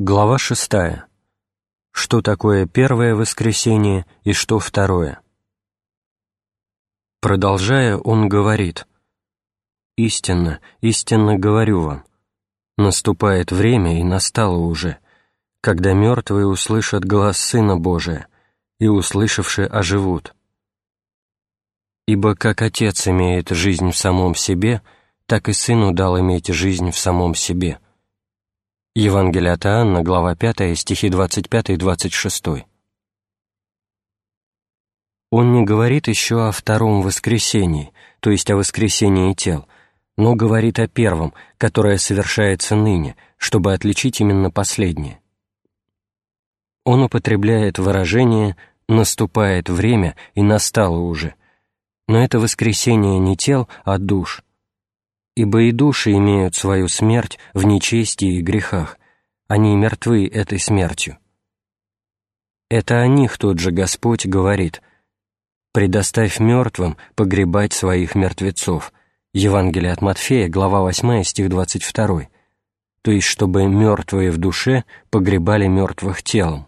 Глава шестая. Что такое первое воскресение и что второе? Продолжая, он говорит, «Истинно, истинно говорю вам, наступает время, и настало уже, когда мертвые услышат глаз Сына Божия, и, услышавши, оживут. Ибо как Отец имеет жизнь в самом себе, так и Сыну дал иметь жизнь в самом себе» Евангелие от Иоанна, глава 5, стихи 25 и 26. Он не говорит еще о втором воскресении, то есть о воскресении тел, но говорит о первом, которое совершается ныне, чтобы отличить именно последнее. Он употребляет выражение «наступает время и настало уже», но это воскресение не тел, а душ, ибо и души имеют свою смерть в нечестии и грехах, они мертвы этой смертью. Это о них тот же Господь говорит «Предоставь мертвым погребать своих мертвецов» Евангелие от Матфея, глава 8, стих 22, то есть чтобы мертвые в душе погребали мертвых телом.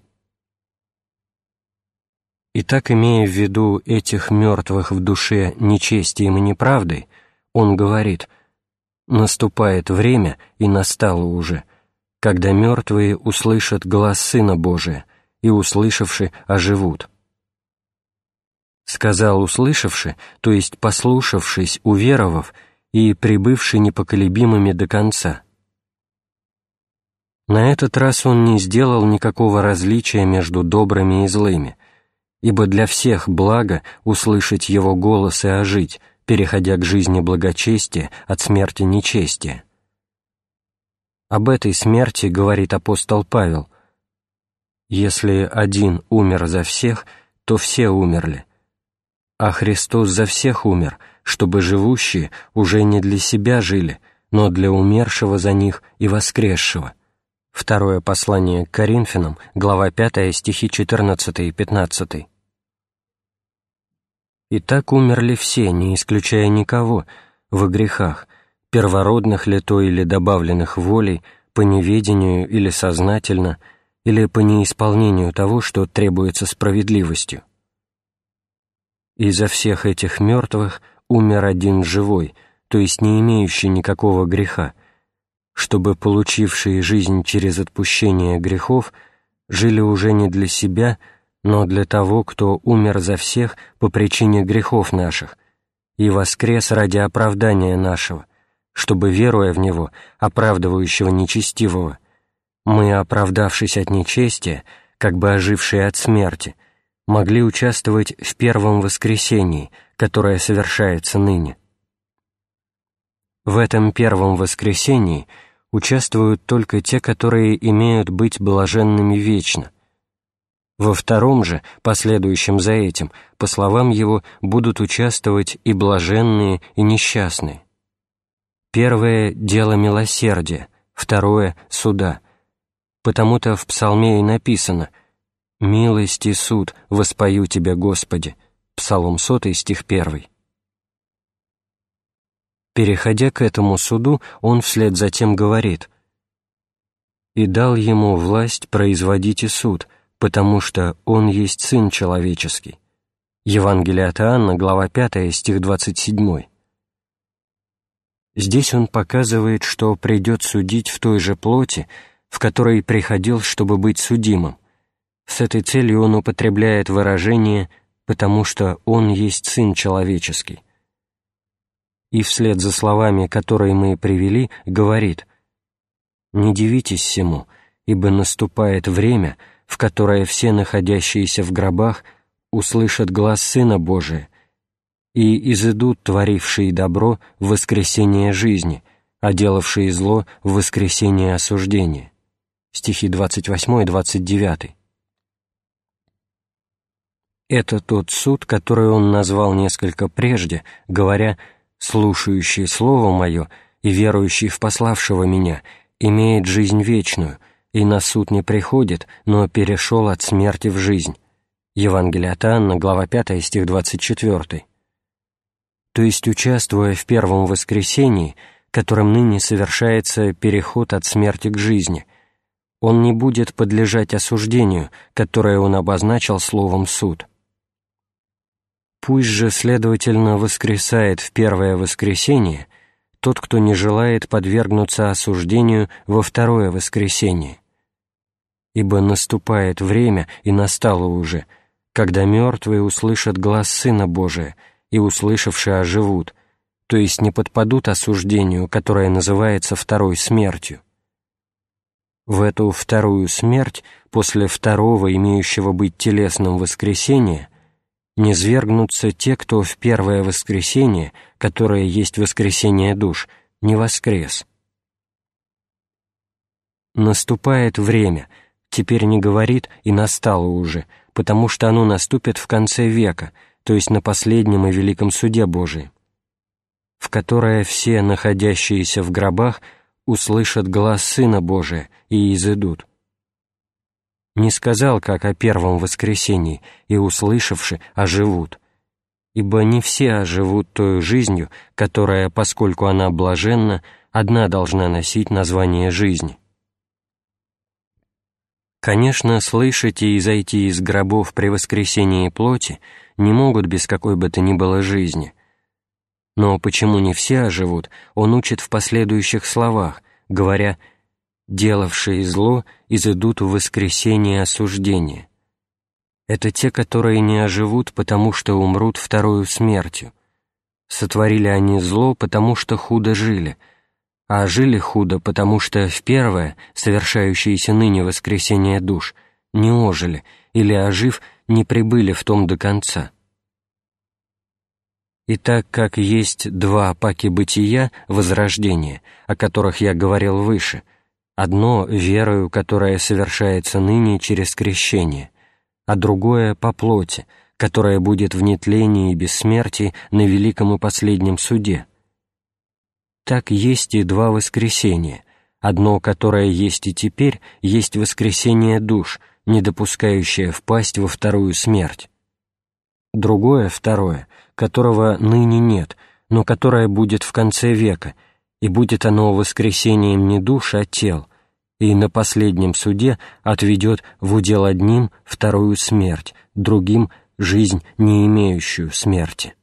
Итак, имея в виду этих мертвых в душе нечестием и неправдой, он говорит – наступает время, и настало уже, когда мертвые услышат глаз Сына Божия, и, услышавши, оживут. Сказал услышавши, то есть послушавшись, уверовав, и прибывши непоколебимыми до конца. На этот раз он не сделал никакого различия между добрыми и злыми, ибо для всех благо услышать его голос и ожить, переходя к жизни благочестия от смерти нечестия. Об этой смерти говорит апостол Павел. «Если один умер за всех, то все умерли. А Христос за всех умер, чтобы живущие уже не для себя жили, но для умершего за них и воскресшего». Второе послание к Коринфянам, глава 5, стихи 14 и 15. И так умерли все, не исключая никого, во грехах, первородных ли то или добавленных волей, по неведению или сознательно, или по неисполнению того, что требуется справедливостью. Изо всех этих мертвых умер один живой, то есть не имеющий никакого греха, чтобы получившие жизнь через отпущение грехов жили уже не для себя, но для того, кто умер за всех по причине грехов наших и воскрес ради оправдания нашего, чтобы, веруя в Него, оправдывающего нечестивого, мы, оправдавшись от нечестия, как бы ожившие от смерти, могли участвовать в первом воскресении, которое совершается ныне. В этом первом воскресении участвуют только те, которые имеют быть блаженными вечно – во втором же, последующем за этим, по словам его, будут участвовать и блаженные, и несчастные. Первое — дело милосердия, второе — суда. Потому-то в псалме и написано «Милость и суд воспою Тебя, Господи» Псалом 100, стих 1. Переходя к этому суду, он вслед за тем говорит «И дал ему власть производить и суд, потому что Он есть Сын Человеческий». Евангелие от Иоанна, глава 5, стих 27. Здесь он показывает, что придет судить в той же плоти, в которой приходил, чтобы быть судимым. С этой целью он употребляет выражение «потому что Он есть Сын Человеческий». И вслед за словами, которые мы привели, говорит «Не дивитесь всему, ибо наступает время, в которое все находящиеся в гробах услышат глаз Сына Божия и изыдут творившие добро в воскресение жизни, а делавшие зло в воскресение осуждения». Стихи 28 и 29. Это тот суд, который он назвал несколько прежде, говоря «слушающий Слово Мое и верующий в пославшего Меня имеет жизнь вечную, и на суд не приходит, но перешел от смерти в жизнь». Евангелие от Анна, глава 5, стих 24. То есть, участвуя в первом воскресении, которым ныне совершается переход от смерти к жизни, он не будет подлежать осуждению, которое он обозначил словом «суд». Пусть же, следовательно, воскресает в первое воскресенье тот, кто не желает подвергнуться осуждению во второе воскресенье. Ибо наступает время, и настало уже, когда мертвые услышат глаз Сына Божия, и, услышавшие, оживут, то есть не подпадут осуждению, которое называется второй смертью. В эту вторую смерть, после второго, имеющего быть телесным воскресения, не свергнутся те, кто в первое воскресение, которое есть воскресение душ, не воскрес. Наступает время, теперь не говорит и настало уже, потому что оно наступит в конце века, то есть на последнем и великом суде Божием, в которое все, находящиеся в гробах, услышат глаз Сына Божия и изыдут. Не сказал, как о первом воскресении, и, услышавши, оживут. Ибо не все оживут той жизнью, которая, поскольку она блаженна, одна должна носить название жизни. Конечно, слышать и зайти из гробов при воскресении плоти не могут без какой бы то ни было жизни, но почему не все оживут, он учит в последующих словах, говоря «делавшие зло изыдут в воскресение осуждения». Это те, которые не оживут, потому что умрут вторую смертью. Сотворили они зло, потому что худо жили, а жили худо, потому что в первое, совершающееся ныне воскресение душ, не ожили или, ожив, не прибыли в том до конца. И так как есть два паки бытия, возрождения, о которых я говорил выше, одно — верою, которая совершается ныне через крещение, а другое — по плоти, которая будет в нетлении и бессмертии на великом и последнем суде. Так есть и два воскресения, одно, которое есть и теперь, есть воскресение душ, не допускающее впасть во вторую смерть. Другое, второе, которого ныне нет, но которое будет в конце века, и будет оно воскресением не душ, а тел, и на последнем суде отведет в удел одним вторую смерть, другим — жизнь, не имеющую смерти.